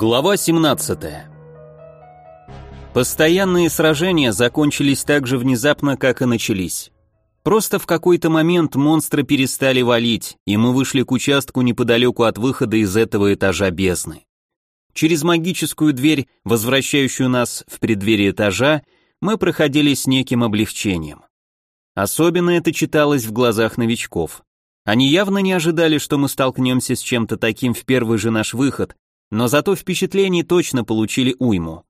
Глава 17. Постоянные сражения закончились так же внезапно, как и начались. Просто в какой-то момент монстры перестали валить, и мы вышли к участку неподалеку от выхода из этого этажа бездны. Через магическую дверь, возвращающую нас в преддверие этажа, мы проходили с неким облегчением. Особенно это читалось в глазах новичков. Они явно не ожидали, что мы столкнемся с чем-то таким в первый же наш выход, но зато впечатлений точно получили уйму.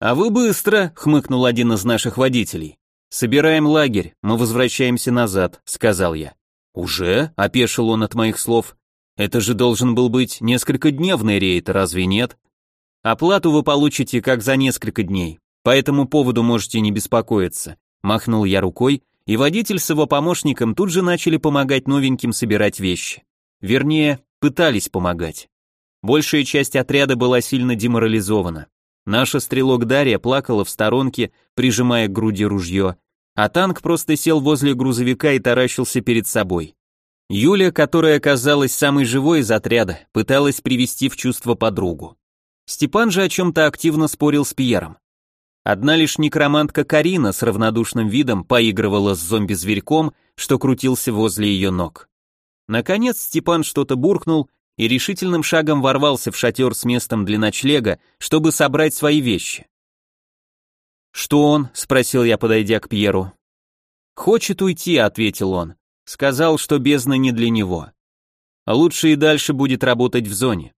«А вы быстро», — хмыкнул один из наших водителей. «Собираем лагерь, мы возвращаемся назад», — сказал я. «Уже?» — опешил он от моих слов. «Это же должен был быть несколько дневный рейд, разве нет?» «Оплату вы получите как за несколько дней, по этому поводу можете не беспокоиться», — махнул я рукой, и водитель с его помощником тут же начали помогать новеньким собирать вещи. Вернее, пытались помогать. Большая часть отряда была сильно деморализована. Наша стрелок Дарья плакала в сторонке, прижимая к груди ружье, а танк просто сел возле грузовика и таращился перед собой. Юля, которая оказалась самой живой из отряда, пыталась привести в чувство подругу. Степан же о чем-то активно спорил с Пьером. Одна лишь некромантка Карина с равнодушным видом поигрывала с зомби-зверьком, что крутился возле ее ног. Наконец Степан что-то буркнул, и решительным шагом ворвался в шатер с местом для ночлега, чтобы собрать свои вещи. «Что он?» — спросил я, подойдя к Пьеру. «Хочет уйти», — ответил он. Сказал, что бездна не для него. Лучше и дальше будет работать в зоне.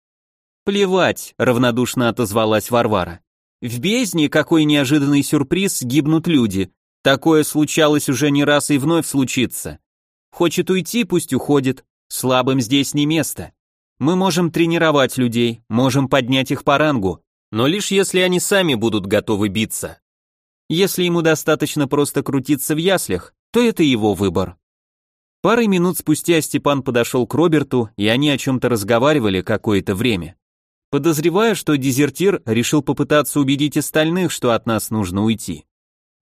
«Плевать», — равнодушно отозвалась Варвара. «В бездне какой неожиданный сюрприз гибнут люди. Такое случалось уже не раз и вновь случится. Хочет уйти, пусть уходит. Слабым здесь не место. Мы можем тренировать людей, можем поднять их по рангу, но лишь если они сами будут готовы биться. Если ему достаточно просто крутиться в яслях, то это его выбор. Парой минут спустя Степан подошел к Роберту, и они о чем-то разговаривали какое-то время. Подозревая, что дезертир решил попытаться убедить остальных, что от нас нужно уйти.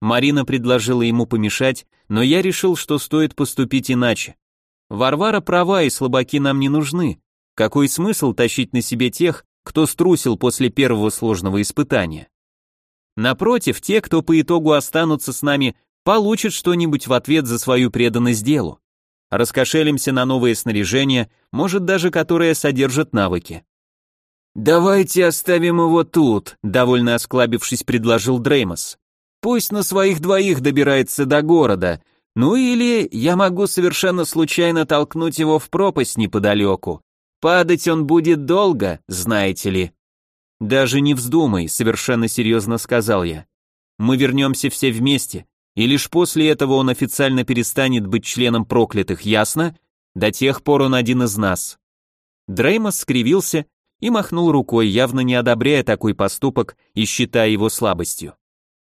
Марина предложила ему помешать, но я решил, что стоит поступить иначе. Варвара права, и слабаки нам не нужны, какой смысл тащить на себе тех, кто струсил после первого сложного испытания? Напротив, те, кто по итогу останутся с нами, получат что-нибудь в ответ за свою преданность делу. Раскошелимся на новое снаряжение, может даже которое содержит навыки. «Давайте оставим его тут», — довольно осклабившись, предложил Дреймос. «Пусть на своих двоих добирается до города, ну или я могу совершенно случайно толкнуть его в пропасть неподалеку. Падать он будет долго, знаете ли. Даже не вздумай, совершенно серьезно сказал я. Мы вернемся все вместе, и лишь после этого он официально перестанет быть членом проклятых, ясно? До тех пор он один из нас. Дреймос скривился и махнул рукой, явно не одобряя такой поступок и считая его слабостью.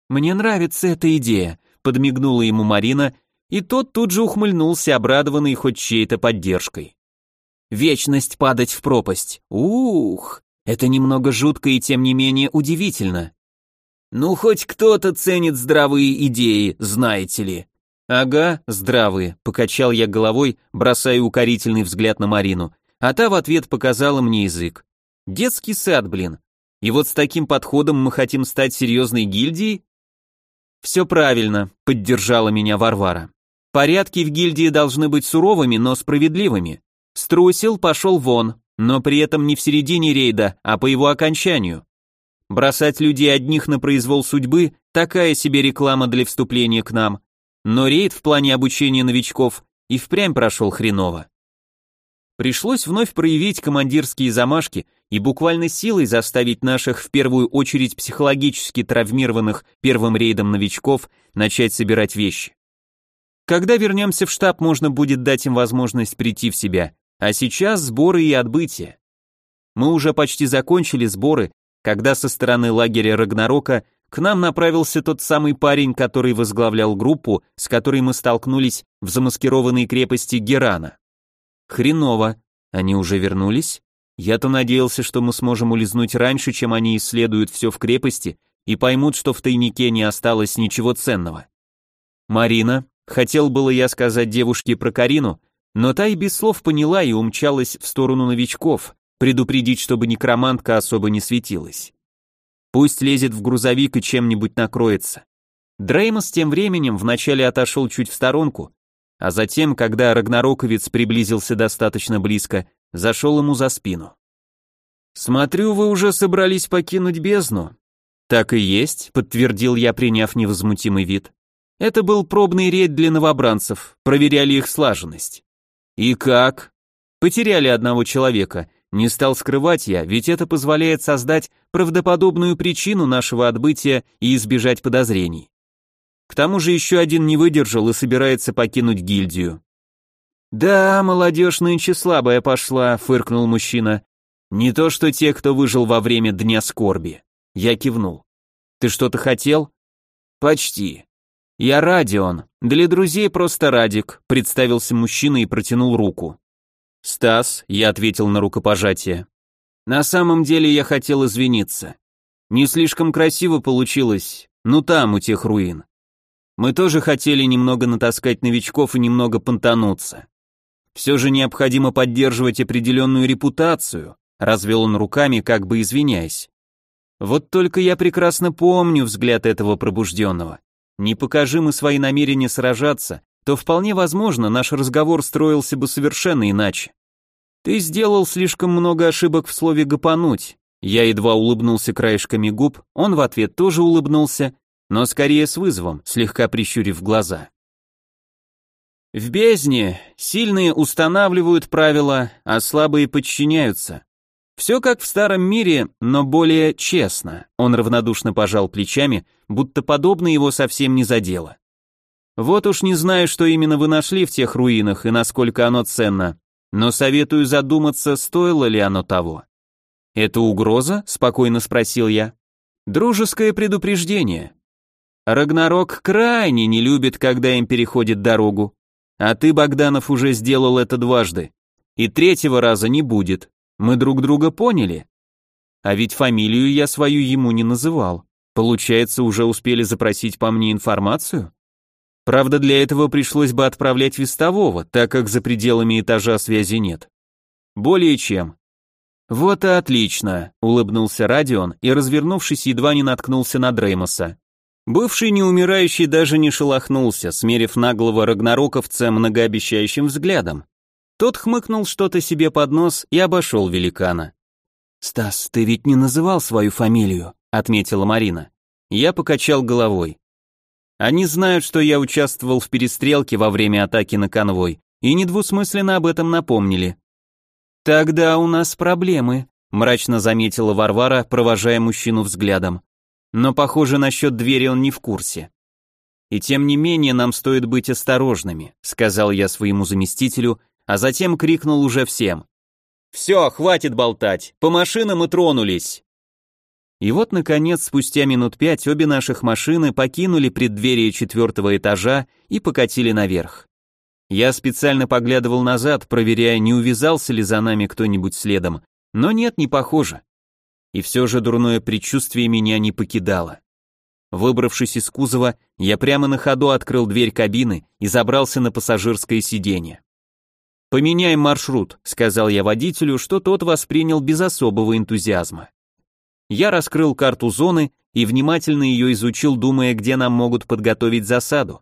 «Мне нравится эта идея», — подмигнула ему Марина, и тот тут же ухмыльнулся, обрадованный хоть чьей-то поддержкой. Вечность падать в пропасть. Ух, это немного жутко и тем не менее удивительно. Ну, хоть кто-то ценит здравые идеи, знаете ли. Ага, здравые, покачал я головой, бросая укорительный взгляд на Марину, а та в ответ показала мне язык. Детский сад, блин. И вот с таким подходом мы хотим стать серьезной гильдией? Все правильно, поддержала меня Варвара. Порядки в гильдии должны быть суровыми, но справедливыми. Струсил, пошел вон, но при этом не в середине рейда, а по его окончанию. Бросать людей одних на произвол судьбы – такая себе реклама для вступления к нам. Но рейд в плане обучения новичков и впрямь прошел хреново. Пришлось вновь проявить командирские замашки и буквально силой заставить наших в первую очередь психологически травмированных первым рейдом новичков начать собирать вещи. Когда вернемся в штаб, можно будет дать им возможность прийти в себя, а сейчас сборы и отбытие. Мы уже почти закончили сборы, когда со стороны лагеря Рагнарока к нам направился тот самый парень, который возглавлял группу, с которой мы столкнулись в замаскированной крепости Герана. Хреново. Они уже вернулись? Я-то надеялся, что мы сможем улизнуть раньше, чем они исследуют все в крепости и поймут, что в тайнике не осталось ничего ценного. Марина, хотел было я сказать девушке про Карину, но та и без слов поняла и умчалась в сторону новичков, предупредить, чтобы некромантка особо не светилась. Пусть лезет в грузовик и чем-нибудь накроется. Дреймос тем временем вначале отошел чуть в сторонку, а затем, когда Рагнароковец приблизился достаточно близко, зашел ему за спину. «Смотрю, вы уже собрались покинуть бездну». «Так и есть», — подтвердил я, приняв невозмутимый вид. «Это был пробный рейд для новобранцев, проверяли их слаженность». «И как?» «Потеряли одного человека, не стал скрывать я, ведь это позволяет создать правдоподобную причину нашего отбытия и избежать подозрений. К тому же еще один не выдержал и собирается покинуть гильдию. «Да, молодежь нынче слабая пошла», — фыркнул мужчина. «Не то что те, кто выжил во время Дня скорби». Я кивнул. «Ты что-то хотел?» «Почти. Я Радион. Для друзей просто Радик», — представился мужчина и протянул руку. «Стас», — я ответил на рукопожатие. «На самом деле я хотел извиниться. Не слишком красиво получилось, ну там, у тех руин. Мы тоже хотели немного натаскать новичков и немного понтануться. Все же необходимо поддерживать определенную репутацию, развел он руками, как бы извиняясь. Вот только я прекрасно помню взгляд этого пробужденного. Не покажи мы свои намерения сражаться, то вполне возможно наш разговор строился бы совершенно иначе. Ты сделал слишком много ошибок в слове «гопануть». Я едва улыбнулся краешками губ, он в ответ тоже улыбнулся, но скорее с вызовом, слегка прищурив глаза. В бездне сильные устанавливают правила, а слабые подчиняются. Все как в старом мире, но более честно. Он равнодушно пожал плечами, будто подобно его совсем не задело. Вот уж не знаю, что именно вы нашли в тех руинах и насколько оно ценно, но советую задуматься, стоило ли оно того. Это угроза? спокойно спросил я. Дружеское предупреждение. Рагнарок крайне не любит, когда им переходит дорогу. А ты, Богданов, уже сделал это дважды. И третьего раза не будет. Мы друг друга поняли. А ведь фамилию я свою ему не называл. Получается, уже успели запросить по мне информацию? Правда, для этого пришлось бы отправлять вестового, так как за пределами этажа связи нет. Более чем. Вот и отлично, улыбнулся Радион и, развернувшись, едва не наткнулся на Дреймоса. Бывший неумирающий даже не шелохнулся, смерив наглого рагнароковца многообещающим взглядом. Тот хмыкнул что-то себе под нос и обошел великана. «Стас, ты ведь не называл свою фамилию», — отметила Марина. Я покачал головой. Они знают, что я участвовал в перестрелке во время атаки на конвой, и недвусмысленно об этом напомнили. «Тогда у нас проблемы», — мрачно заметила Варвара, провожая мужчину взглядом но, похоже, насчет двери он не в курсе. И тем не менее нам стоит быть осторожными, сказал я своему заместителю, а затем крикнул уже всем. Все, хватит болтать, по машинам и тронулись. И вот, наконец, спустя минут пять обе наших машины покинули преддверие четвертого этажа и покатили наверх. Я специально поглядывал назад, проверяя, не увязался ли за нами кто-нибудь следом, но нет, не похоже и все же дурное предчувствие меня не покидало. Выбравшись из кузова, я прямо на ходу открыл дверь кабины и забрался на пассажирское сиденье. «Поменяем маршрут», — сказал я водителю, что тот воспринял без особого энтузиазма. Я раскрыл карту зоны и внимательно ее изучил, думая, где нам могут подготовить засаду.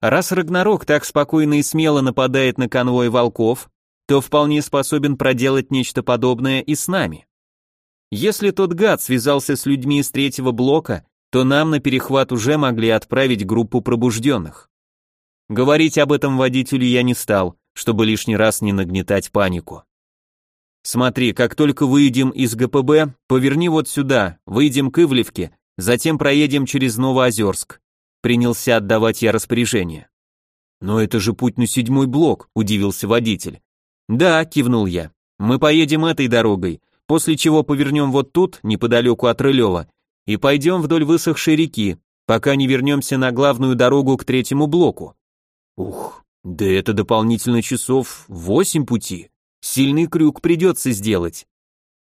Раз Рагнарок так спокойно и смело нападает на конвой волков, то вполне способен проделать нечто подобное и с нами. Если тот гад связался с людьми из третьего блока, то нам на перехват уже могли отправить группу пробужденных. Говорить об этом водителю я не стал, чтобы лишний раз не нагнетать панику. Смотри, как только выйдем из ГПБ, поверни вот сюда, выйдем к Ивлевке, затем проедем через Новоозерск. Принялся отдавать я распоряжение. Но это же путь на седьмой блок, удивился водитель. Да, кивнул я. Мы поедем этой дорогой, после чего повернем вот тут, неподалеку от Рылева, и пойдем вдоль высохшей реки, пока не вернемся на главную дорогу к третьему блоку. Ух, да это дополнительно часов восемь пути. Сильный крюк придется сделать.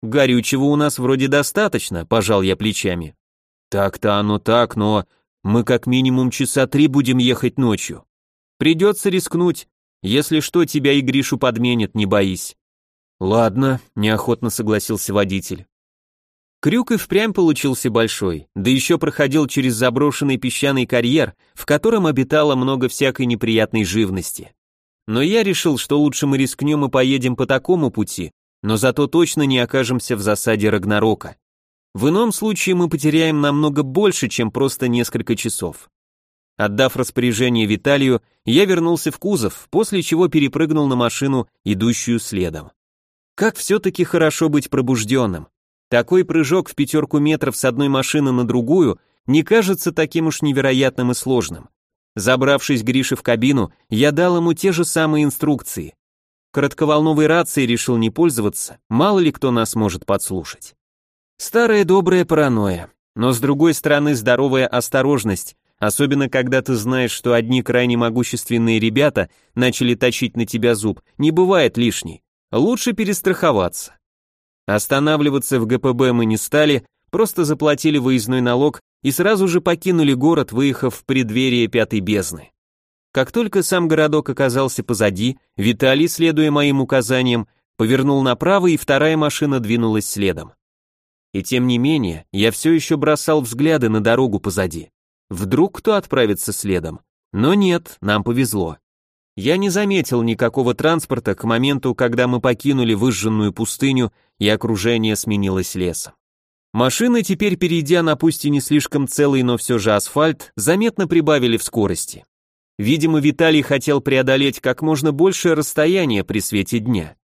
Горючего у нас вроде достаточно, пожал я плечами. Так-то оно так, но мы как минимум часа три будем ехать ночью. Придется рискнуть. Если что, тебя и Гришу подменят, не боись. Ладно, неохотно согласился водитель. Крюк и впрямь получился большой, да еще проходил через заброшенный песчаный карьер, в котором обитало много всякой неприятной живности. Но я решил, что лучше мы рискнем и поедем по такому пути, но зато точно не окажемся в засаде Рагнарока. В ином случае мы потеряем намного больше, чем просто несколько часов. Отдав распоряжение Виталию, я вернулся в кузов, после чего перепрыгнул на машину, идущую следом. Как все-таки хорошо быть пробужденным. Такой прыжок в пятерку метров с одной машины на другую не кажется таким уж невероятным и сложным. Забравшись Грише в кабину, я дал ему те же самые инструкции. Коротковолновой рацией решил не пользоваться, мало ли кто нас может подслушать. Старая добрая паранойя, но с другой стороны здоровая осторожность, особенно когда ты знаешь, что одни крайне могущественные ребята начали точить на тебя зуб, не бывает лишней. Лучше перестраховаться. Останавливаться в ГПБ мы не стали, просто заплатили выездной налог и сразу же покинули город, выехав в преддверие пятой бездны. Как только сам городок оказался позади, Виталий, следуя моим указаниям, повернул направо, и вторая машина двинулась следом. И тем не менее, я все еще бросал взгляды на дорогу позади. Вдруг кто отправится следом? Но нет, нам повезло. Я не заметил никакого транспорта к моменту, когда мы покинули выжженную пустыню и окружение сменилось лесом. Машины теперь, перейдя на пусть и не слишком целый, но все же асфальт, заметно прибавили в скорости. Видимо, Виталий хотел преодолеть как можно большее расстояние при свете дня.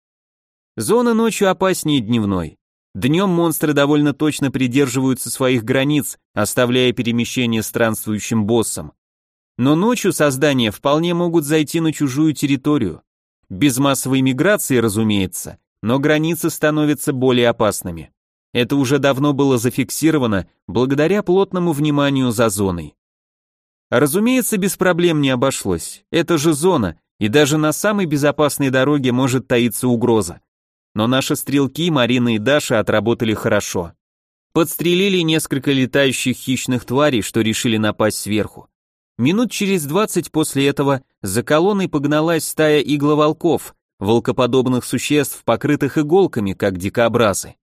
Зона ночью опаснее дневной. Днем монстры довольно точно придерживаются своих границ, оставляя перемещение странствующим боссам. Но ночью создания вполне могут зайти на чужую территорию. Без массовой миграции, разумеется, но границы становятся более опасными. Это уже давно было зафиксировано благодаря плотному вниманию за зоной. Разумеется, без проблем не обошлось. Это же зона, и даже на самой безопасной дороге может таиться угроза. Но наши стрелки, Марина и Даша, отработали хорошо. Подстрелили несколько летающих хищных тварей, что решили напасть сверху. Минут через двадцать после этого за колонной погналась стая игловолков, волкоподобных существ, покрытых иголками, как дикобразы.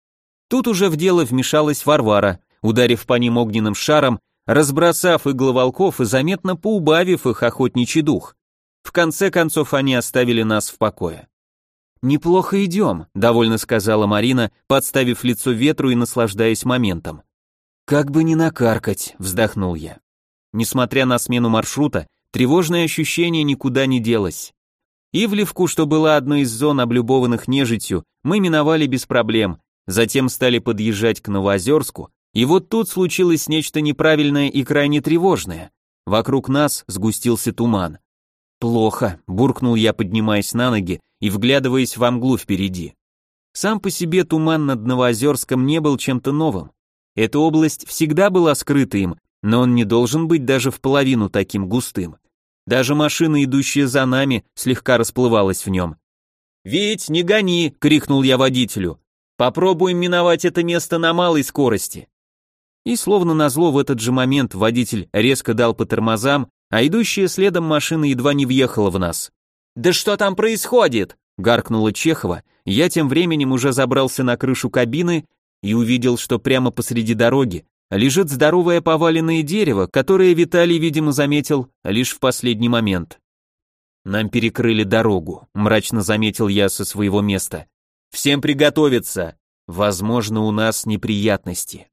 Тут уже в дело вмешалась Варвара, ударив по ним огненным шаром, разбросав игловолков и заметно поубавив их охотничий дух. В конце концов они оставили нас в покое. «Неплохо идем», — довольно сказала Марина, подставив лицо ветру и наслаждаясь моментом. «Как бы не накаркать», — вздохнул я. Несмотря на смену маршрута, тревожное ощущение никуда не делось. Ивлевку, что была одной из зон, облюбованных нежитью, мы миновали без проблем, затем стали подъезжать к Новоозерску, и вот тут случилось нечто неправильное и крайне тревожное. Вокруг нас сгустился туман. «Плохо», — буркнул я, поднимаясь на ноги и вглядываясь во мглу впереди. Сам по себе туман над Новоозерском не был чем-то новым. Эта область всегда была скрыта им, но он не должен быть даже в половину таким густым. Даже машина, идущая за нами, слегка расплывалась в нем. «Вить, не гони!» — крикнул я водителю. «Попробуем миновать это место на малой скорости». И словно назло в этот же момент водитель резко дал по тормозам, а идущая следом машина едва не въехала в нас. «Да что там происходит?» — гаркнула Чехова. Я тем временем уже забрался на крышу кабины и увидел, что прямо посреди дороги лежит здоровое поваленное дерево, которое Виталий, видимо, заметил лишь в последний момент. Нам перекрыли дорогу, мрачно заметил я со своего места. Всем приготовиться. Возможно, у нас неприятности.